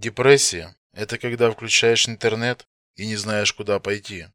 Депрессия – это когда включаешь интернет и не знаешь, куда пойти.